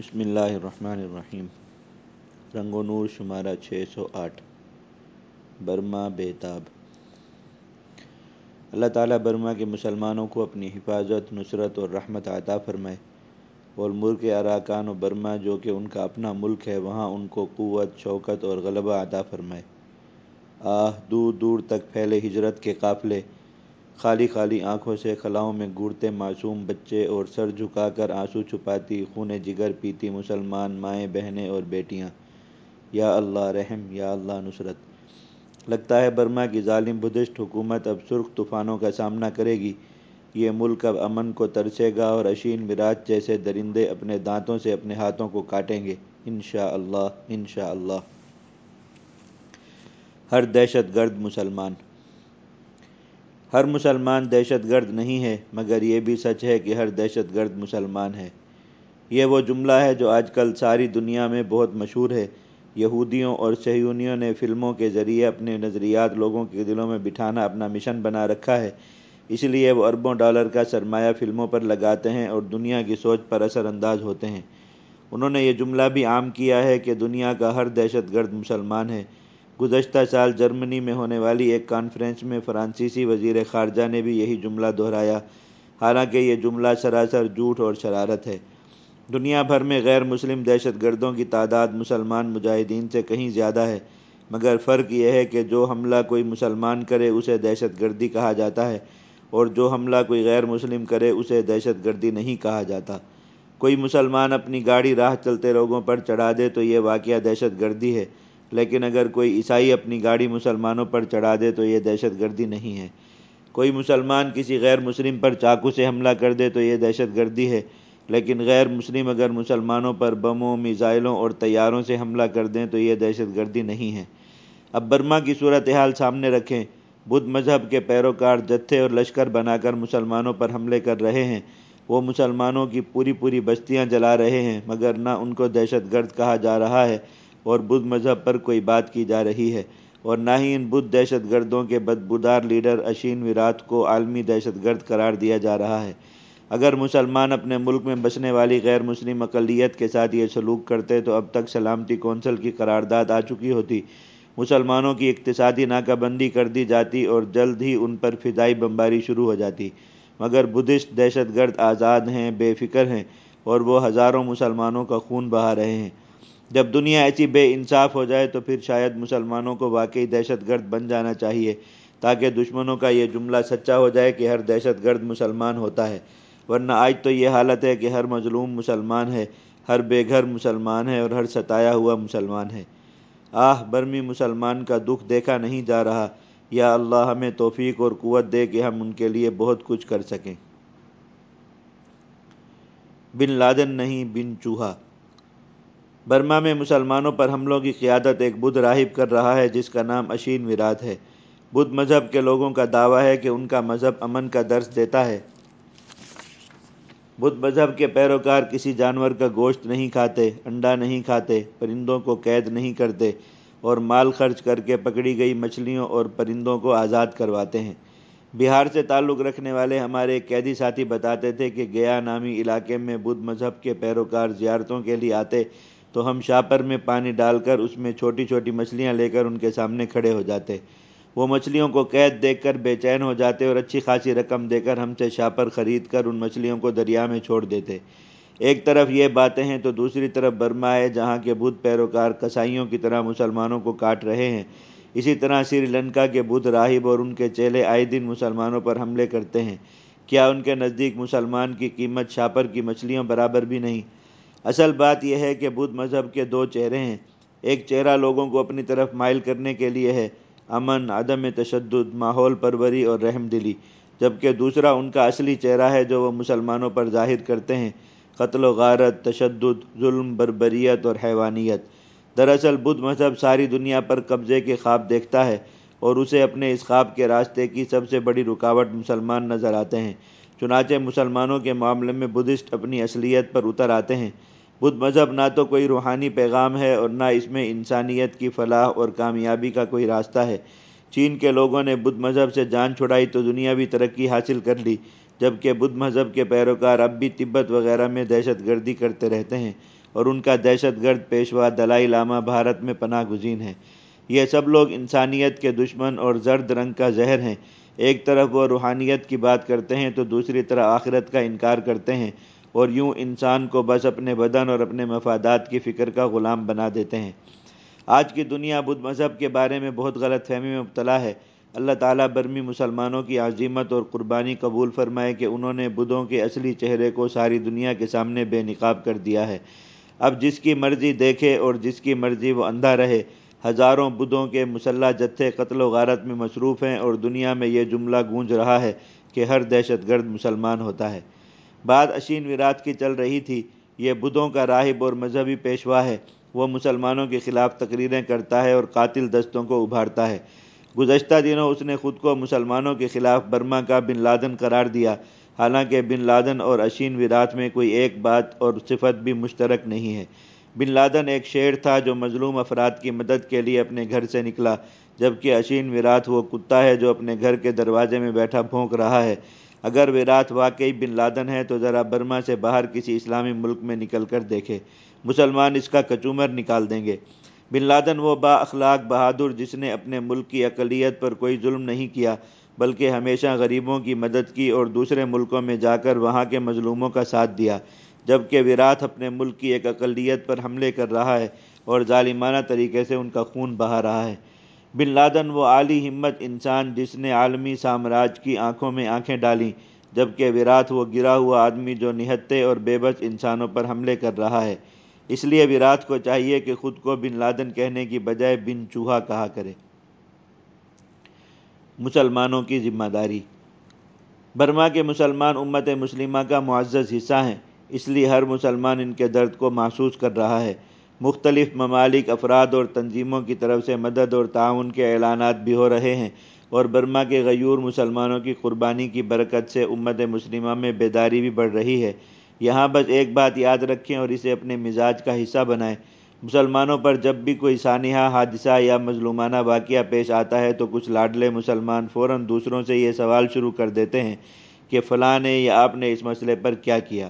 بسم اللہ الرحمن الرحیم۔ رنگ و نور شمارہ چھ سو آٹھ۔ برما بیتاب اللہ تعالیٰ برما کے مسلمانوں کو اپنی حفاظت، نصرت اور رحمت عطا فرمائے۔ اور ملک اراکان و برما جو کہ ان کا اپنا ملک ہے، وہاں ان کو قوت، شوکت اور غلبہ عطا فرمائے۔ آہ دور دور تک پھیلے ہجرت کے قافلے۔ خالی خالی آنکھوں سے خلاؤں میں گورتے معصوم بچے اور سر جھکا کر آنسو چھپاتی، خون جگر پیتی مسلمان مائیں، بہنیں اور بیٹیاں۔ یا اللہ رحم، یا اللہ نصرت۔ لگتا ہے برما کی ظالم بدھسٹ حکومت اب سرخ طوفانوں کا سامنا کرے گی۔ یہ ملک اب امن کو ترسے گا اور اشین وراج جیسے درندے اپنے دانتوں سے اپنے ہاتھوں کو کاٹیں گے۔ انشاءاللہ انشاءاللہ ہر دہشت گرد مسلمان۔ ہر مسلمان دہشت گرد نہیں ہے، مگر یہ بھی سچ ہے کہ ہر دہشت گرد مسلمان ہے۔ یہ وہ جملہ ہے جو آج کل ساری دنیا میں بہت مشہور ہے۔ یہودیوں اور سہیونیوں نے فلموں کے ذریعے اپنے نظریات لوگوں کے دلوں میں بٹھانا اپنا مشن بنا رکھا ہے۔ اس لیے وہ اربوں ڈالر کا سرمایہ فلموں پر لگاتے ہیں اور دنیا کی سوچ پر اثر انداز ہوتے ہیں۔ انہوں نے یہ جملہ بھی عام کیا ہے کہ دنیا کا ہر دہشت گرد مسلمان ہے۔ گزشتہ سال جرمنی میں ہونے والی ایک کانفرنس میں فرانسیسی وزیر خارجہ نے بھی یہی جملہ دہرایا، حالانکہ یہ جملہ سراسر جھوٹ اور شرارت ہے۔ دنیا بھر میں غیر مسلم دہشت گردوں کی تعداد مسلمان مجاہدین سے کہیں زیادہ ہے، مگر فرق یہ ہے کہ جو حملہ کوئی مسلمان کرے اسے دہشت گردی کہا جاتا ہے، اور جو حملہ کوئی غیر مسلم کرے اسے دہشت گردی نہیں کہا جاتا۔ کوئی مسلمان اپنی گاڑی راہ چلتے لوگوں پر چڑھا دے تو یہ واقعہ دہشت گردی ہے۔ لیکن اگر کوئی عیسائی اپنی گاڑی مسلمانوں پر چڑھا دے تو یہ دہشت گردی نہیں ہے۔ کوئی مسلمان کسی غیر مسلم پر چاقو سے حملہ کر دے تو یہ دہشت گردی ہے۔ لیکن غیر مسلم اگر مسلمانوں پر بموں، میزائلوں اور طیاروں سے حملہ کر دیں تو یہ دہشت گردی نہیں ہے۔ اب برما کی صورتحال سامنے رکھیں۔ بدھ مذہب کے پیروکار جتھے اور لشکر بنا کر مسلمانوں پر حملے کر رہے ہیں۔ وہ مسلمانوں کی پوری پوری بستیاں جلا رہے ہیں، مگر نہ ان کو دہشت گرد کہا جا رہا ہے۔ اور بدھ مذہب پر کوئی بات کی جا رہی ہے اور نہ ہی ان بدھ دہشت گردوں کے بدبودار لیڈر اشین ویرات کو عالمی دہشت گرد قرار دیا جا رہا ہے۔ اگر مسلمان اپنے ملک میں بسنے والی غیر مسلم اقلیت کے ساتھ یہ سلوک کرتے تو اب تک سلامتی کونسل کی قرارداد آ چکی ہوتی۔ مسلمانوں کی اقتصادی ناکہ بندی کر دی جاتی اور جلد ہی ان پر فضائی بمباری شروع ہو جاتی۔ مگر بدھسٹ دہشت گرد آزاد ہیں، بے فکر ہیں اور وہ ہزاروں مسلمانوں کا خون بہا رہے ہیں۔ جب دنیا ایسی بے انصاف ہو جائے تو پھر شاید مسلمانوں کو واقعی دہشت گرد بن جانا چاہیے، تاکہ دشمنوں کا یہ جملہ سچا ہو جائے کہ ہر دہشت گرد مسلمان ہوتا ہے۔ ورنہ آج تو یہ حالت ہے کہ ہر مظلوم مسلمان ہے، ہر بے گھر مسلمان ہے اور ہر ستایا ہوا مسلمان ہے۔ آہ، برمی مسلمان کا دکھ دیکھا نہیں جا رہا۔ یا اللہ، ہمیں توفیق اور قوت دے کہ ہم ان کے لیے بہت کچھ کر سکیں۔ بن لادن نہیں، بن چوہا۔ برما میں مسلمانوں پر حملوں کی قیادت ایک بدھ راہب کر رہا ہے، جس کا نام اشین ویرات ہے۔ بدھ مذہب کے لوگوں کا دعویٰ ہے کہ ان کا مذہب امن کا درس دیتا ہے۔ بدھ مذہب کے پیروکار کسی جانور کا گوشت نہیں کھاتے، انڈا نہیں کھاتے، پرندوں کو قید نہیں کرتے اور مال خرچ کر کے پکڑی گئی مچھلیوں اور پرندوں کو آزاد کرواتے ہیں۔ بہار سے تعلق رکھنے والے ہمارے قیدی ساتھی بتاتے تھے کہ گیا نامی علاقے میں بدھ مذہب کے پیروکار زیارتوں کے لیے آتے تو ہم شاپر میں پانی ڈال کر اس میں چھوٹی چھوٹی مچھلیاں لے کر ان کے سامنے کھڑے ہو جاتے۔ وہ مچھلیوں کو قید دیکھ کر بے چین ہو جاتے اور اچھی خاصی رقم دے کر ہم سے شاپر خرید کر ان مچھلیوں کو دریا میں چھوڑ دیتے۔ ایک طرف یہ باتیں ہیں تو دوسری طرف برما ہے جہاں کے بدھ پیروکار کسائیوں کی طرح مسلمانوں کو کاٹ رہے ہیں۔ اسی طرح سری لنکا کے بدھ راہب اور ان کے چیلے آئے دن مسلمانوں پر حملے کرتے ہیں۔ کیا ان کے نزدیک مسلمان کی قیمت شاپر کی مچھلیوں برابر بھی نہیں؟ اصل بات یہ ہے کہ بدھ مذہب کے دو چہرے ہیں۔ ایک چہرہ لوگوں کو اپنی طرف مائل کرنے کے لیے ہے، امن، عدم تشدد، ماحول پروری اور رحم دلی، جبکہ دوسرا ان کا اصلی چہرہ ہے جو وہ مسلمانوں پر ظاہر کرتے ہیں۔ قتل و غارت، تشدد، ظلم، بربریت اور حیوانیت۔ دراصل بدھ مذہب ساری دنیا پر قبضے کے خواب دیکھتا ہے اور اسے اپنے اس خواب کے راستے کی سب سے بڑی رکاوٹ مسلمان نظر آتے ہیں۔ چنانچہ مسلمانوں کے معاملے میں بدھسٹ اپنی اصلیت پر اتر آتے ہیں۔ بدھ مذہب نہ تو کوئی روحانی پیغام ہے اور نہ اس میں انسانیت کی فلاح اور کامیابی کا کوئی راستہ ہے۔ چین کے لوگوں نے بدھ مذہب سے جان چھڑائی تو دنیاوی ترقی حاصل کر لی، جبکہ بدھ مذہب کے پیروکار اب بھی تبت وغیرہ میں دہشت گردی کرتے رہتے ہیں اور ان کا دہشت گرد پیشوا دلائی لامہ بھارت میں پناہ گزین ہے۔ یہ سب لوگ انسانیت کے دشمن اور زرد رنگ کا زہر ہیں۔ ایک طرف وہ روحانیت کی بات کرتے ہیں تو دوسری طرح آخرت کا انکار کرتے ہیں۔ اور یوں انسان کو بس اپنے بدن اور اپنے مفادات کی فکر کا غلام بنا دیتے ہیں۔ آج کی دنیا بدھ مذہب کے بارے میں بہت غلط فہمی میں مبتلا ہے۔ اللہ تعالیٰ برمی مسلمانوں کی عظیمت اور قربانی قبول فرمائے کہ انہوں نے بدھوں کے اصلی چہرے کو ساری دنیا کے سامنے بے نقاب کر دیا ہے۔ اب جس کی مرضی دیکھے اور جس کی مرضی وہ اندھا رہے، ہزاروں بدھوں کے مسلح جتھے قتل و غارت میں مصروف ہیں اور دنیا میں یہ جملہ گونج رہا ہے کہ ہر دہشت گرد مسلمان ہوتا ہے۔ بات اشین ویرات کی چل رہی تھی، یہ بدھوں کا راہب اور مذہبی پیشوا ہے۔ وہ مسلمانوں کے خلاف تقریریں کرتا ہے اور قاتل دستوں کو ابھارتا ہے۔ گزشتہ دنوں اس نے خود کو مسلمانوں کے خلاف برما کا بن لادن قرار دیا۔ حالانکہ بن لادن اور اشین ویرات میں کوئی ایک بات اور صفت بھی مشترک نہیں ہے۔ بن لادن ایک شیر تھا جو مظلوم افراد کی مدد کے لیے اپنے گھر سے نکلا، جبکہ اشین ویرات وہ کتا ہے جو اپنے گھر کے دروازے میں بیٹھا بھونک رہا ہے۔ اگر ویرات واقعی بن لادن ہے تو ذرا برما سے باہر کسی اسلامی ملک میں نکل کر دیکھے۔ مسلمان اس کا کچومر نکال دیں گے۔ بن لادن وہ با اخلاق بہادر جس نے اپنے ملک کی اقلیت پر کوئی ظلم نہیں کیا، بلکہ ہمیشہ غریبوں کی مدد کی اور دوسرے ملکوں میں جا کر وہاں کے مظلوموں کا ساتھ دیا۔ جبکہ ویرات اپنے ملک کی ایک اقلیت پر حملے کر رہا ہے اور ظالمانہ طریقے سے ان کا خون بہا رہا ہے۔ بن لادن وہ عالی ہمت انسان جس نے عالمی سامراج کی آنکھوں میں آنکھیں ڈالیں جبکہ ویرات وہ گرا ہوا آدمی جو نہتے اور بے بس انسانوں پر حملے کر رہا ہے۔ اس لیے ویرات کو چاہیے کہ خود کو بن لادن کہنے کی بجائے بن چوہا کہا کرے۔ مسلمانوں کی ذمہ داری۔ برما کے مسلمان امت مسلمہ کا معزز حصہ ہیں، اس لیے ہر مسلمان ان کے درد کو محسوس کر رہا ہے۔ مختلف ممالک افراد اور تنظیموں کی طرف سے مدد اور تعاون کے اعلانات بھی ہو رہے ہیں اور برما کے غیور مسلمانوں کی قربانی کی برکت سے امت مسلمہ میں بیداری بھی بڑھ رہی ہے۔ یہاں بس ایک بات یاد رکھیں اور اسے اپنے مزاج کا حصہ بنائیں۔ مسلمانوں پر جب بھی کوئی سانحہ، حادثہ یا مظلومانہ واقعہ پیش آتا ہے تو کچھ لاڈلے مسلمان فوراً دوسروں سے یہ سوال شروع کر دیتے ہیں کہ فلاں نے یا آپ نے اس مسئلے پر کیا کیا؟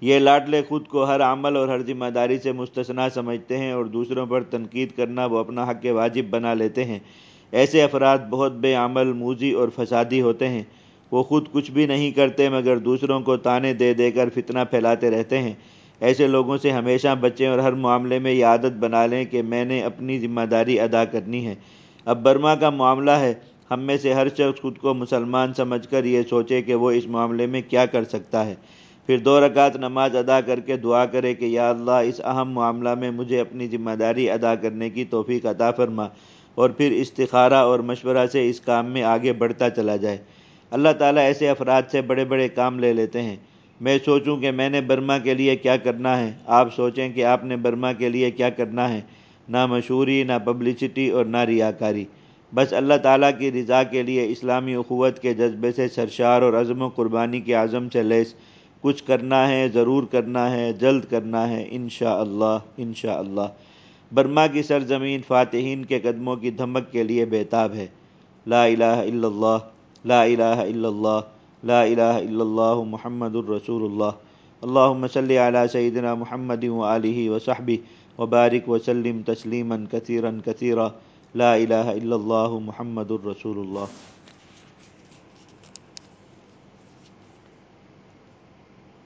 یہ لاڈلے خود کو ہر عمل اور ہر ذمہ داری سے مستثنا سمجھتے ہیں اور دوسروں پر تنقید کرنا وہ اپنا حق واجب بنا لیتے ہیں۔ ایسے افراد بہت بے عمل، موزی اور فسادی ہوتے ہیں۔ وہ خود کچھ بھی نہیں کرتے مگر دوسروں کو تانے دے دے کر فتنہ پھیلاتے رہتے ہیں۔ ایسے لوگوں سے ہمیشہ بچیں اور ہر معاملے میں یہ عادت بنا لیں کہ میں نے اپنی ذمہ داری ادا کرنی ہے۔ اب برما کا معاملہ ہے۔ ہم میں سے ہر شخص خود کو مسلمان سمجھ کر یہ سوچے کہ وہ اس معاملے میں کیا کر سکتا ہے۔ پھر دو رکعت نماز ادا کر کے دعا کرے کہ یا اللہ، اس اہم معاملہ میں مجھے اپنی ذمہ داری ادا کرنے کی توفیق عطا فرما اور پھر استخارہ اور مشورہ سے اس کام میں آگے بڑھتا چلا جائے۔ اللہ تعالیٰ ایسے افراد سے بڑے بڑے کام لے لیتے ہیں۔ میں سوچوں کہ میں نے برما کے لیے کیا کرنا ہے۔ آپ سوچیں کہ آپ نے برما کے لیے کیا کرنا ہے۔ نہ مشہوری، نہ پبلسٹی اور نہ ریاکاری۔ بس اللہ تعالیٰ کی رضا کے لیے اسلامی اخوت کے جذبے سے سرشار اور عزم و قربانی کے عزم سے لیس۔ کچھ کرنا ہے، ضرور کرنا ہے، جلد کرنا ہے، انشاءاللہ انشاءاللہ۔ برما کی سرزمین فاتحین کے قدموں کی دھمک کے لیے بیتاب ہے۔ لا الہ الا اللہ، لا الہ الا اللہ، لا الہ الا اللہ محمد الرسول اللہ اللہم صلی علی سیدنا محمد و آلہ و صحبہ وبارک وسلم تسلیما کثیرا کثیرا۔ لا الہ الا اللہ محمد الرسول اللہ